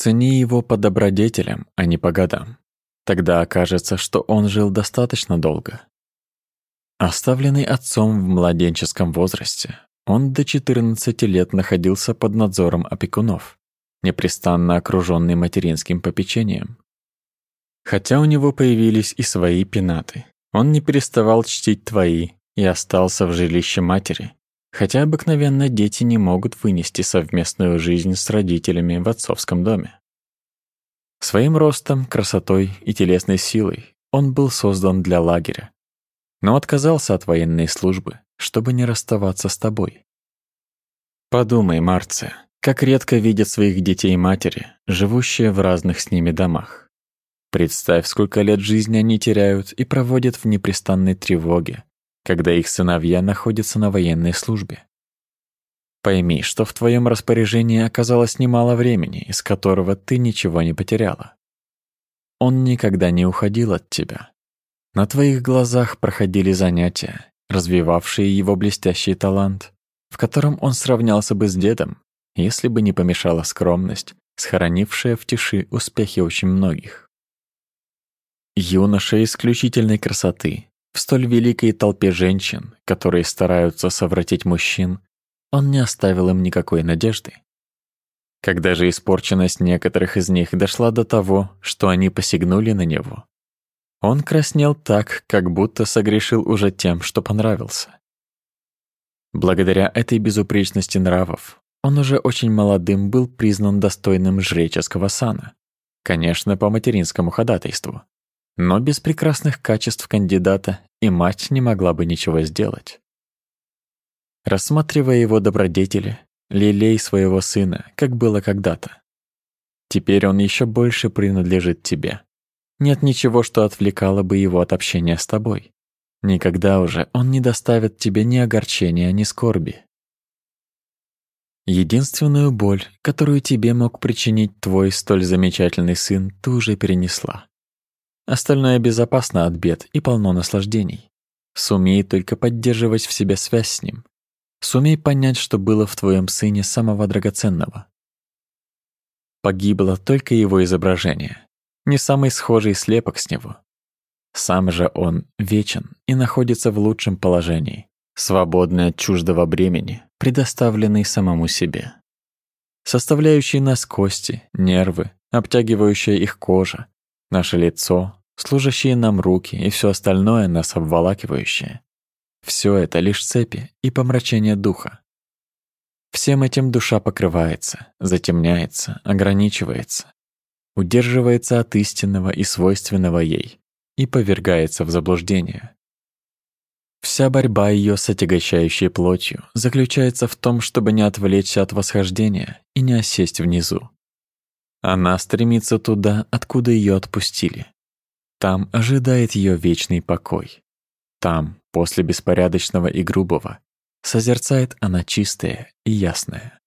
Цени его по добродетелям, а не по годам. Тогда окажется, что он жил достаточно долго. Оставленный отцом в младенческом возрасте, он до 14 лет находился под надзором опекунов, непрестанно окруженный материнским попечением. Хотя у него появились и свои пенаты, он не переставал чтить твои и остался в жилище матери, хотя обыкновенно дети не могут вынести совместную жизнь с родителями в отцовском доме. Своим ростом, красотой и телесной силой он был создан для лагеря, но отказался от военной службы, чтобы не расставаться с тобой. Подумай, Марция, как редко видят своих детей матери, живущие в разных с ними домах. Представь, сколько лет жизни они теряют и проводят в непрестанной тревоге, когда их сыновья находятся на военной службе. Пойми, что в твоем распоряжении оказалось немало времени, из которого ты ничего не потеряла. Он никогда не уходил от тебя. На твоих глазах проходили занятия, развивавшие его блестящий талант, в котором он сравнялся бы с дедом, если бы не помешала скромность, схоронившая в тиши успехи очень многих. Юноша исключительной красоты, в столь великой толпе женщин, которые стараются совратить мужчин, он не оставил им никакой надежды. Когда же испорченность некоторых из них дошла до того, что они посягнули на него, он краснел так, как будто согрешил уже тем, что понравился. Благодаря этой безупречности нравов, он уже очень молодым был признан достойным жреческого сана, конечно, по материнскому ходатайству. Но без прекрасных качеств кандидата и мать не могла бы ничего сделать. Рассматривая его добродетели, лелей своего сына, как было когда-то. Теперь он еще больше принадлежит тебе. Нет ничего, что отвлекало бы его от общения с тобой. Никогда уже он не доставит тебе ни огорчения, ни скорби. Единственную боль, которую тебе мог причинить твой столь замечательный сын, ты уже перенесла. Остальное безопасно от бед и полно наслаждений. Сумей только поддерживать в себе связь с ним. Сумей понять, что было в твоем сыне самого драгоценного. Погибло только его изображение, не самый схожий слепок с него. Сам же он вечен и находится в лучшем положении, свободный от чуждого бремени, предоставленный самому себе. Составляющие нас кости, нервы, обтягивающая их кожа, наше лицо, служащие нам руки и все остальное нас обволакивающее. Все это лишь цепи и помрачение духа. Всем этим душа покрывается, затемняется, ограничивается, удерживается от истинного и свойственного ей и повергается в заблуждение. Вся борьба ее с отягощающей плотью заключается в том, чтобы не отвлечься от восхождения и не осесть внизу. Она стремится туда, откуда ее отпустили, там ожидает ее вечный покой. Там, после беспорядочного и грубого, созерцает она чистое и ясное.